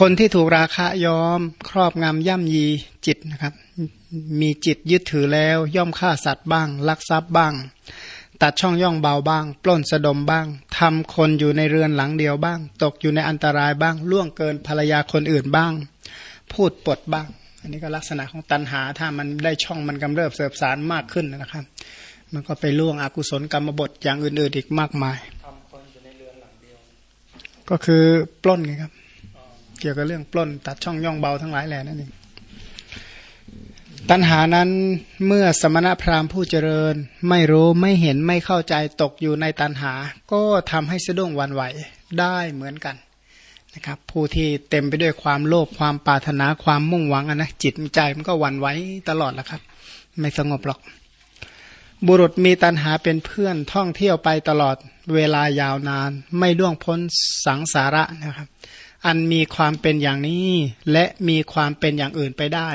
[SPEAKER 1] คนที่ถูกราคะยอมครอบงำย่ำยีจิตนะครับ มีจิตยึดถือแล้ว ย่อมฆ่าสัตว์บ้าง ลักทรัพย์บ้าง ตัดช่องย่องเบาบ้าง ปล้นสะดมบ้างทำคนอยู่ในเรือนหลังเดียวบ้าง ตกอยู่ในอันตรายบ้าง ล่วงเกินภรรยาคนอื่นบ้าง พูดปดบ้าง อันนี้ก็ลักษณะของตันหาถ้ามันได้ช่องมันกำเริบเสบสารมากขึ้นนะครับ มันก็ไปล่วงอกุศลกรรมบทอย่างอื่นๆอีกมากมายก็คือปล้นไงครับ เกี่ยวกับเรื่องปล้น ตัดช่องย่องเบาทั้งหลายแหล่นั่นเอง ตัณหานั้นเมื่อสมณพราหมณ์ผู้เจริญ ไม่รู้ไม่เห็นไม่เข้าใจตกอยู่ในตัณหา ก็ทำให้สะดุ้งวันไหวได้เหมือนกันนะครับผู้ที่เต็มไปด้วยความโลภความปรารถนาความมุ่งหวังนะ จิตใจมันก็วันไหวตลอดแหละครับ ไม่สงบหรอก บุรุษมีตัณหาเป็นเพื่อนท่องเที่ยวไปตลอดเวลายาวนาน ไม่ล่วงพ้นสังสาระนะครับ อันมีความเป็นอย่างนี้และมีความเป็นอย่างอื่นไปได้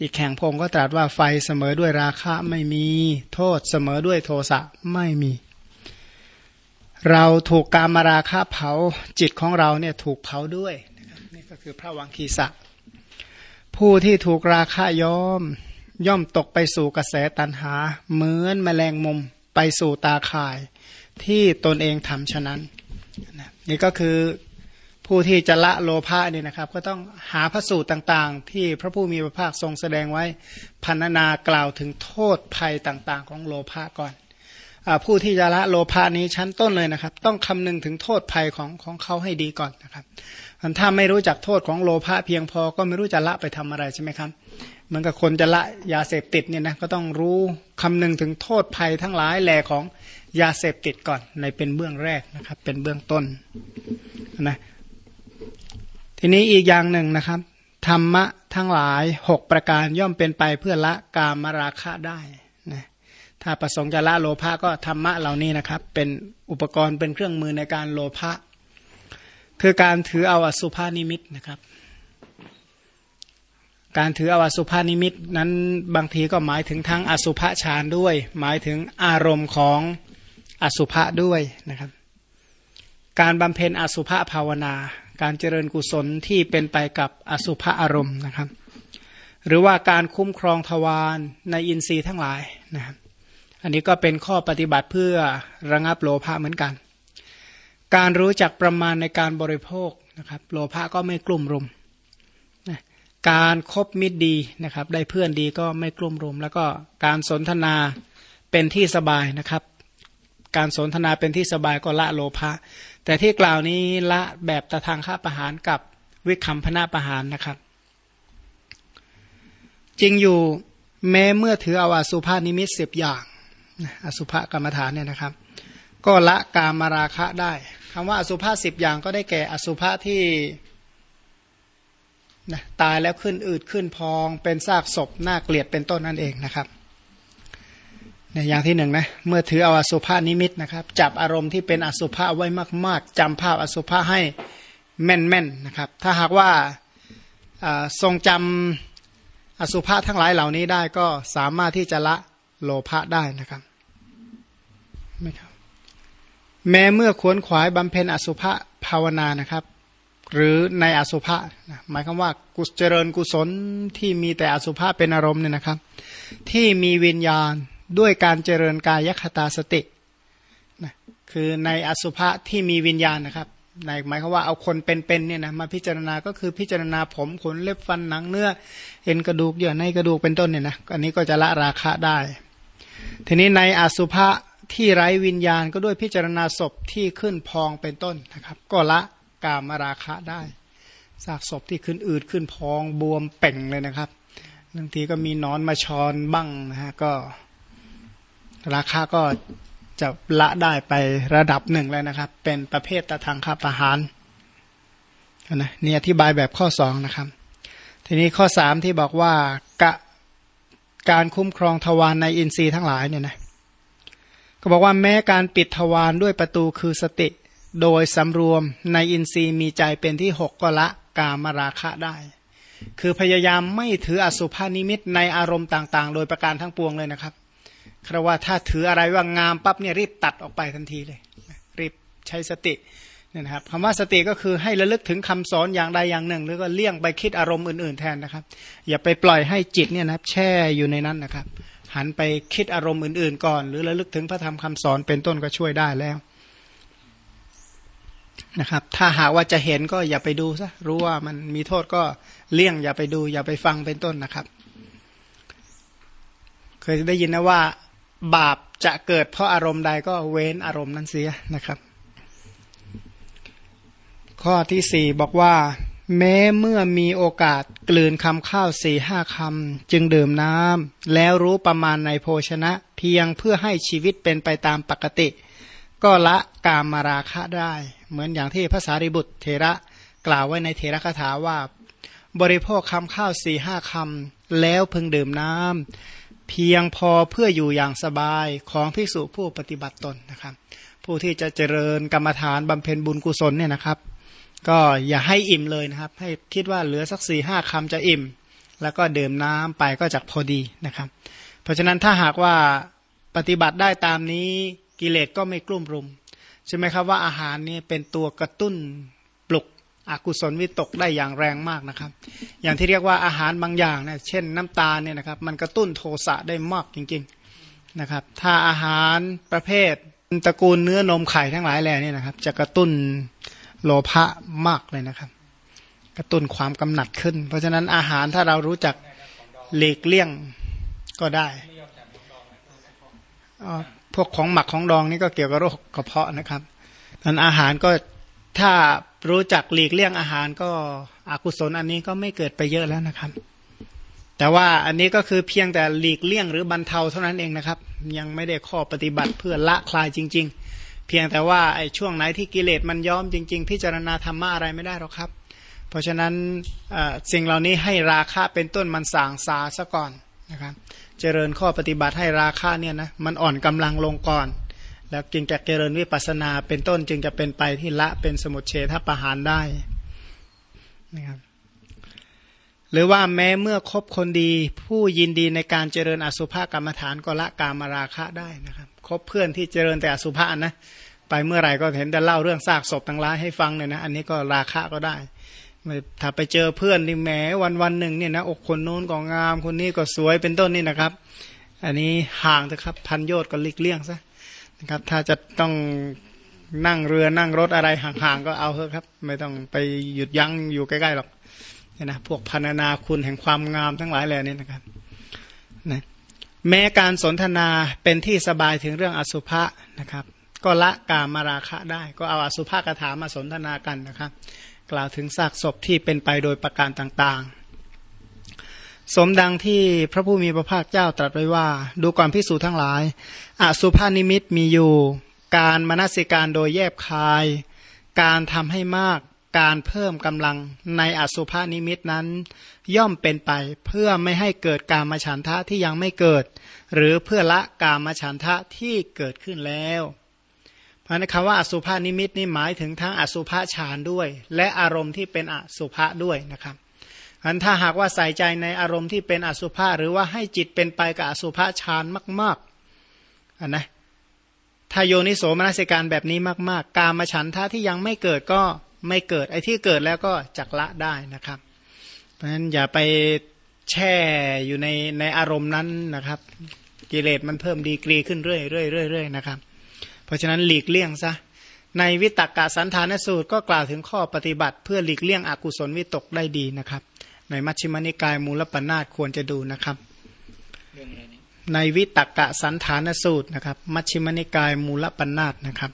[SPEAKER 1] อีกแข่งพงก็ตรัสว่าไฟเสมอด้วยราคะไม่มีโทษเสมอด้วยโทสะไม่มี เราถูกกามราคะเผาจิตของเราเนี่ยถูกเผาด้วยนี่ก็คือพระวังคีสะผู้ที่ถูกราคะย้อม ย่อมตกไปสู่กระแสตันหา เหมือนแมลงมุมไปสู่ตาข่าย ที่ตนเองทำฉะนั้น นี่ก็คือ ผู้ที่จะละโลภะเนี่ยนะครับ ก็ต้องหาพระสูตรต่างๆ ที่พระผู้มีพระภาคทรงแสดงไว้พันนากล่าวถึงโทษภัยต่างๆ ของโลภะก่อนอผู้ที่จะละโลภะนี้ชั้นต้นเลยนะครับ ต้องคำนึงถึงโทษภัยของของเขาให้ดีก่อนนะครับถ้าไม่รู้จักโทษของโลภะเพียงพอก็ไม่รู้จะละไปทำอะไรใช่ไหมครับเหมือนกับคนจะละยาเสพติดเนี่ยนะก็ต้องรู้คำนึงถึงโทษภัยทั้งหลายแหล่ของยาเสพติดก่อนในเป็นเบื้องแรกนะครับ เป็นเบื้องต้นนะ ทีนี้อีกอย่างหนึ่งนะครับ ธรรมะทั้งหลายหกประการย่อมเป็นไปเพื่อละกามราคะได้นะถ้าประสงค์จะละโลภะก็ธรรมะเหล่านี้นะครับ เป็นอุปกรณ์เป็นเครื่องมือในการโลภะคือการถือเอาอสุภานิมิตนะครับ การถือเอาอสุภานิมิตนั้นบางทีก็หมายถึงทั้งอสุภฌานด้วย หมายถึงอารมณ์ของอสุภะด้วยนะครับ การบำเพ็ญอสุภะภาวนา การเจริญกุศลที่เป็นไปกับอสุภอารมณ์นะครับ หรือว่าการคุ้มครองทวารในอินทรีย์ทั้งหลายนะครับอันนี้ก็เป็นข้อปฏิบัติเพื่อระงับโลภะเหมือนกัน การรู้จักประมาณในการบริโภคนะครับ โลภะก็ไม่กลุ่มรุมนะการครบมิตรดีนะครับ ได้เพื่อนดีก็ไม่กลุ่มรุม แล้วก็การสนทนาเป็นที่สบายนะครับ การสนทนาเป็นที่สบายก็ละโลภะ แต่ที่กล่าวนี้ละแบบตะทางข้าประหารกับวิคัมพนาประหารนะครับ จริงอยู่แม้เมื่อถือเอาอสุภานิมิตสิบอย่างอสุภกรรมฐานเนี่ยนะครับ ก็ละกามาราคะได้คำว่าอสุภาสิบอย่างก็ได้แก่อสุภะที่นะตายแล้วขึ้นอืดขึ้นพอง เป็นซากศพน่าเกลียดเป็นต้นนั่นเองนะครับ เนี่ยอย่างที่หนึ่งนะเมื่อถือเอาอสุภานิมิตนะครับ จับอารมณ์ที่เป็นอสุภะไว้มาก ๆจำภาพอสุภะให้แม่นๆนะครับ ถ้าหากว่าทรงจำอสุภะทั้งหลายเหล่านี้ได้ก็สามารถที่จะละโลภะได้นะครับไม่ครับ แม้เมื่อขวนขวายบำเพ็ญอสุภะภาวนานะครับ หรือในอสุภะหมายความว่ากุศเจริญกุศลที่มีแต่อสุภะเป็นอารมณ์เนี่ยนะครับ ที่มีวิญญาณ ด้วยการเจริญกายคตาสตินะคือในอสุภะที่มีวิญญาณนะครับในหมายความว่าเอาคนเป็นๆเนี่ยนะมาพิจารณาก็คือพิจารณาผมขนเล็บฟันหนังเนื้อเอ็นกระดูกเยื่อในกระดูกเป็นต้นเนี่ยนะอันนี้ก็จะละราคะได้ ทีนี้ในอสุภะที่ไร้วิญญาณก็ด้วยพิจารณาศพที่ขึ้นพองเป็นต้นนะครับ ก็ละกามราคะได้ซากศพที่ขึ้นอืดขึ้นพองบวมเป่งเลยนะครับบางทีก็มีนอนมาชอนบ้างนะฮะก็ ราคาก็จะละได้ไประดับหนึ่งแล้วนะครับ เป็นประเภทตะทางค่าประหารนะนี่อธิบายแบบข้อสองนะครับ ทีนี้ข้อสามที่บอกว่ากะการคุ้มครองทวารในอินทรีย์ทั้งหลายเนี่ยนะก็บอกว่าแม้การปิดทวารด้วยประตูคือสติ โดยสำรวมในอินทรีย์มีใจเป็นที่หกก็ละกามราคะได้ คือพยายามไม่ถืออสุภานิมิตในอารมณ์ต่าง ๆ โดยประการทั้งปวงเลยนะครับ คราว่าถ้าถืออะไรว่างามปั๊บเนี่ยรีบตัดออกไปทันทีเลย รีบใช้สติเนี่ยนะครับคำว่าสติก็คือให้ระลึกถึงคำสอนอย่างใดอย่างหนึ่ง หรือก็เลี่ยงไปคิดอารมณ์อื่นๆแทนนะครับ อย่าไปปล่อยให้จิตเนี่ยนะแช่อยู่ในนั้นนะครับ หันไปคิดอารมณ์อื่นๆก่อน หรือระลึกถึงพระธรรมคำสอนเป็นต้นก็ช่วยได้แล้วนะครับ ถ้าหากว่าจะเห็นก็อย่าไปดูซะรู้ว่ามันมีโทษก็เลี่ยงอย่าไปดู อย่าไปฟังเป็นต้นนะครับ เคยได้ยินนะว่า บาปจะเกิดเพราะอารมณ์ใดก็เว้นอารมณ์นั้นเสียนะครับ ข้อที่สี่บอกว่า แม้เมื่อมีโอกาสกลืนคำข้าวสี่ห้าคำจึงดื่มน้ำแล้วรู้ประมาณในโภชนะ เพียงเพื่อให้ชีวิตเป็นไปตามปกติ ก็ละกามมาราคะได้ เหมือนอย่างที่ภาษาริบุตรเทระกล่าวไว้ในเทระคาถาว่า บริโภคคำข้าวสี่ห้าคำแล้วพึงดื่มน้ำ เพียงพอเพื่ออยู่อย่างสบายของภิกษุผู้ปฏิบัติตนนะครับ ผู้ที่จะเจริญกรรมฐานบำเพ็ญบุญกุศลเนี่ยนะครับ ก็อย่าให้อิ่มเลยนะครับ ให้คิดว่าเหลือสักสี่ห้าคำจะอิ่ม แล้วก็ดื่มน้ำไปก็จะพอดีนะครับ เพราะฉะนั้นถ้าหากว่าปฏิบัติได้ตามนี้กิเลสก็ไม่กลุ่มรุมใช่ไหมครับว่าอาหารนี่เป็นตัวกระตุ้น อกุศลวิตกได้อย่างแรงมากนะครับ อย่างที่เรียกว่าอาหารบางอย่างเนี่ยเช่นน้ำตาลเนี่ยนะครับ มันกระตุ้นโทสะได้มากจริงๆนะครับ ถ้าอาหารประเภทตระกูลเนื้อนมไข่ทั้งหลายแหล่นี่นะครับ จะกระตุ้นโลภะมากเลยนะครับ กระตุ้นความกำหนัดขึ้น เพราะฉะนั้นอาหารถ้าเรารู้จักหลีกเลี่ยงก็ได้พวกของหมักของดองนี่ก็เกี่ยวกับโรคกระเพาะนะครับนั้นอาหารก็ถ้า รู้จักหลีกเลี่ยงอาหารก็อกุศลอันนี้ก็ไม่เกิดไปเยอะแล้วนะครับ แต่ว่าอันนี้ก็คือเพียงแต่หลีกเลี่ยงหรือบรรเทาเท่านั้นเองนะครับ ยังไม่ได้ข้อปฏิบัติเพื่อละคลายจริง ๆ เพียงแต่ว่าไอ้ช่วงไหนที่กิเลสมันย้อมจริง ๆ พิจารณาธรรมะอะไรไม่ได้หรอกครับ เพราะฉะนั้นสิ่งเหล่านี้ให้ราคะเป็นต้นมันสางสาซะก่อนนะครับ เจริญข้อปฏิบัติให้ราคะเนี่ยนะมันอ่อนกำลังลงก่อน แล้วจึงจะเจริญวิปัสนาเป็นต้นจึงจะเป็นไปที่ละเป็นสมุทเฉทประหารได้นะครับหรือว่าแม้เมื่อคบคนดี ผู้ยินดีในการเจริญอสุภกรรมฐานก็ละกามราคะได้นะครับคบเพื่อนที่เจริญแต่อสุภะนะไปเมื่อไหร่ก็เห็นแต่เล่าเรื่องซากศพต่างร้ายให้ฟังเนี่ยนะอันนี้ก็ราคะก็ได้ถ้าไปเจอเพื่อนที่แหมวันวันหนึ่งเนี่ยนะอกคนโน้นก็งามคนนี้ก็สวยเป็นต้นนี่นะครับ อันนี้ห่างนะครับพันโยชน์ก็ลิกเลี่ยงซะ ครับถ้าจะต้องนั่งเรือนั่งรถอะไรห่างๆก็เอาเถอะครับ ไม่ต้องไปหยุดยั้งอยู่ใกล้ๆหรอกเนี่ยนะพวกพันนาคุณแห่งความงามทั้งหลายแหล่นี้นะครับนะแม้การสนทนาเป็นที่สบายถึงเรื่องอสุภะนะครับ ก็ละกามราคะได้ ก็เอาอสุภะกถามาสนทนากันนะครับ กล่าวถึงซากศพที่เป็นไปโดยประการต่างๆ สมดังที่พระผู้มีพระภาคเจ้าตรัสไว้ว่า ดูก่อนพิสูจน์ทั้งหลายอสุภานิมิตมีอยู่ การมนสิการโดยแยบคาย การทำให้มาก การเพิ่มกำลังในอสุภานิมิตนั้น ย่อมเป็นไปเพื่อไม่ให้เกิดการมาฉันทะที่ยังไม่เกิด หรือเพื่อละการมาฉันทะที่เกิดขึ้นแล้วเพราะนั้นคำว่าอสุภานิมิตนี่หมายถึงทั้งอสุภาฌานด้วย และอารมณ์ที่เป็นอสุภะด้วยนะครับ อันถ้าหากว่าใส่ใจในอารมณ์ที่เป็นอสุภะหรือว่าให้จิตเป็นไปกับอสุภาฌานมากๆอันนะถ้าโยนิโสมนสิการแบบนี้มาก ๆ การมาฉันทะที่ยังไม่เกิดก็ไม่เกิดไอ้ที่เกิดแล้วก็จักละได้นะครับ เพราะฉะนั้นอย่าไปแช่อยู่ในในอารมณ์นั้นนะครับ กิเลสมันเพิ่มดีกรีขึ้นเรื่อยเรื่อยเรื่อยนะครับ เพราะฉะนั้นหลีกเลี่ยงซะในวิตกกะสันธานสูตรก็กล่าวถึงข้อปฏิบัติ เพื่อหลีกเลี่ยงอกุศลวิตกได้ดีนะครับ ในมัชฌิมานิกายมูลปัญนาตควรจะดูนะครับ ในวิตกกะสันธานสูตรนะครับ มัชฌิมานิกายมูลปัญนาตนะครับ